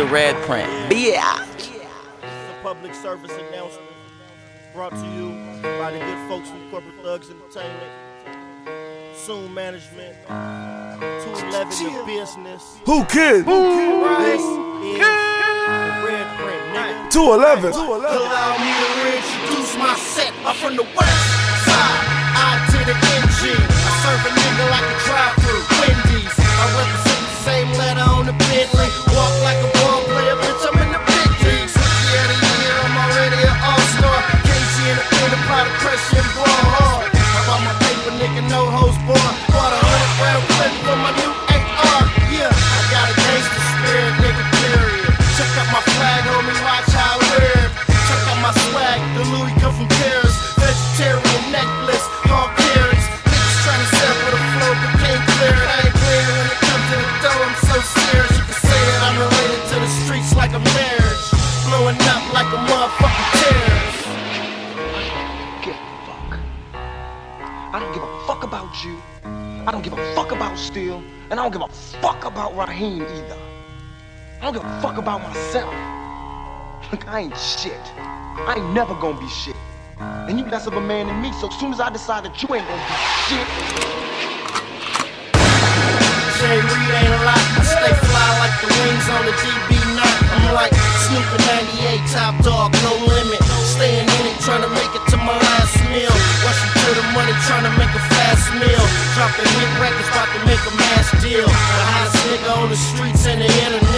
the red print. Yeah. It's a public service announcement brought to you by the good folks from Corporate Thugs Entertainment. Soon Management. 211 The Business. Who kid? This is the red print, nigga. 211. Allow me to reintroduce my set. I'm from the west side, I to the NG. I serve a nigga like a drive-thru, Wendy's. I represent the same letter on the Bentley. Walk like a From Paris. Vegetarian necklace, hard carrots. Niggas trying to for the flow, but can't clear it. I ain't clear when it comes to the dough. I'm so serious. You can say I'm related to the streets like a marriage. Blowing up like a motherfucking terrorist. give a fuck. I don't give a fuck about you. I don't give a fuck about Steel. And I don't give a fuck about Raheem either. I don't give a fuck about myself. Look, I ain't shit. I ain't never gonna be shit. And you less of a man than me, so soon as I decide that you ain't gonna be shit, Jay Reed ain't a lot. I stay fly like the wings on the DB9. I'm like Snoop in 98, top dog, no limit. Staying in it, trying to make it to my last meal. Rushing to the money, trying to make a fast meal. Dropping hit records, about to make a mass deal. The hottest nigga on the streets and the internet.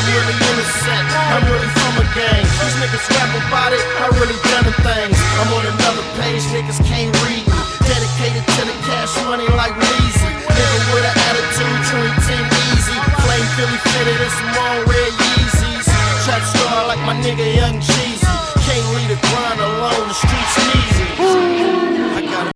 I'm really innocent, I'm really from a gang. These niggas rap about it, I really done the things. I'm on another page, niggas can't read me. Dedicated to the cash money like Weezy. Nigga with an attitude, 2010 easy. Flame Philly fitted in some long red Yeezys. Trap star like my nigga Young G.